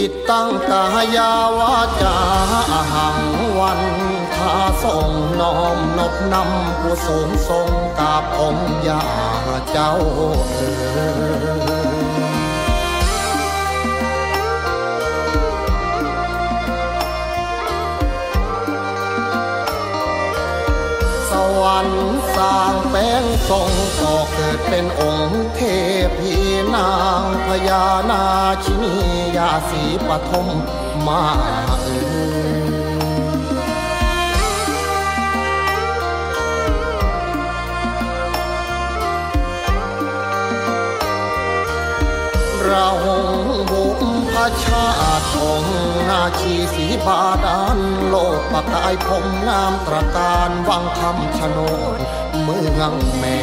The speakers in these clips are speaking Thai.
จิตตั้งกายาวาจาหังวันทาส่งน้อมนบนำผู้สูงทรงกาบองค์ยาเจ้าเอ๋ยสวรรค์สร้างแป้งทรงก่อเกิดเป็นองค์เทพีนางพญานาชินี ยาสีปฐมมาเอ่ยเราบุพพชาติของนาชีสีบาดาลโลกประกายผมงามตระการวังคำชะโนดเมืองแม่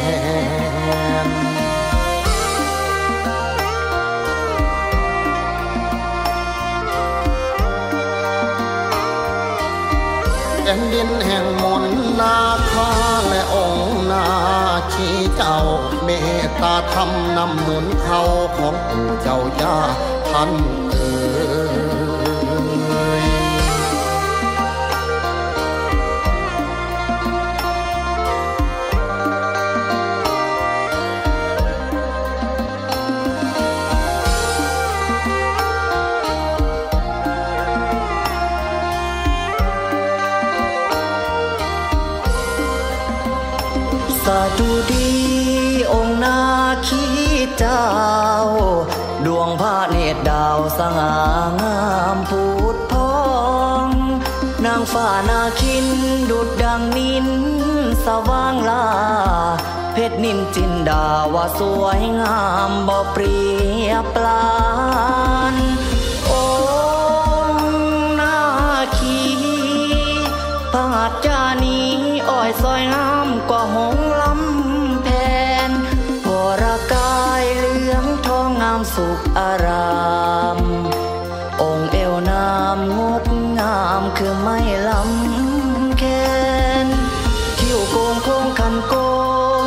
นแผ่นดินแห่งมนต์นาคาและองค์นาชีเจ้า เมตตาธรรมนำหนุนเขาของปู่เจ้าย่าท่าน สาธุดีองค์นาคีเจ้า ดวงพระเนตรดาวสง่างามพูดพอง นางฟ้านาคินดุดดังนินสว่างลา เพชรนินจินดาว่าสวยงามบ่เปรียบปลา สุขอาราม องค์เอวนามงดงามคือไม่ลำแคนคิ้วโกงโค้งคันโกง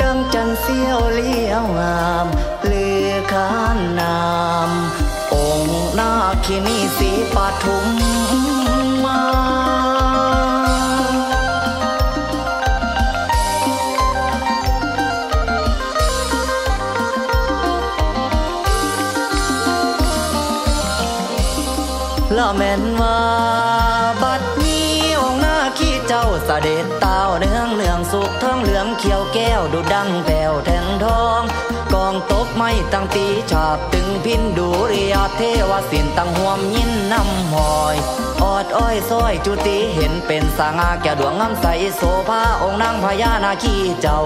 ดังจันเสี้ยวเลี้ยวงามเลือขานนาม องค์นาคินีสีปทุม ละแม่นว่า บัดนี้องค์หน้าขี้เจ้าเสด็จเต้าเนืองเนืองสุขทองเหลืองเขียวแก้วดูดังแผ่วแทงทอง กองตบไม้ตั้งตีฉาบตึงพินดูเรียเทวสินตั้งห่วมยินนำหอยออดอ้อยซอยจุติเห็นเป็นสางาแก่ดวงงามใสโสภาองค์นางพญานาคีเจ้า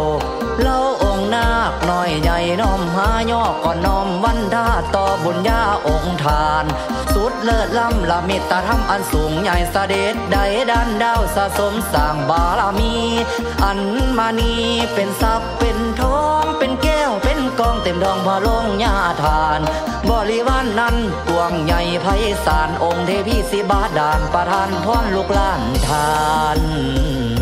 เล่าองค์นาคน้อยใหญ่น้อมหายอกก่อนน้อมวันดาต่อบุญญาองค์ทาน สุดเลิศล้ำละมิตรธรรมอันสูงใหญ่เสด็จใดดันดาวสะสมสร้างบารมี อันมานีเป็นทรัพย์เป็นทองเป็นแก้วเป็น กองเต็มทองพระลงญาทาน บริวารนนั้นกวงใหญ่ไพศาลองค์เทพีสิบาดานประทานพรลูกล้านทาน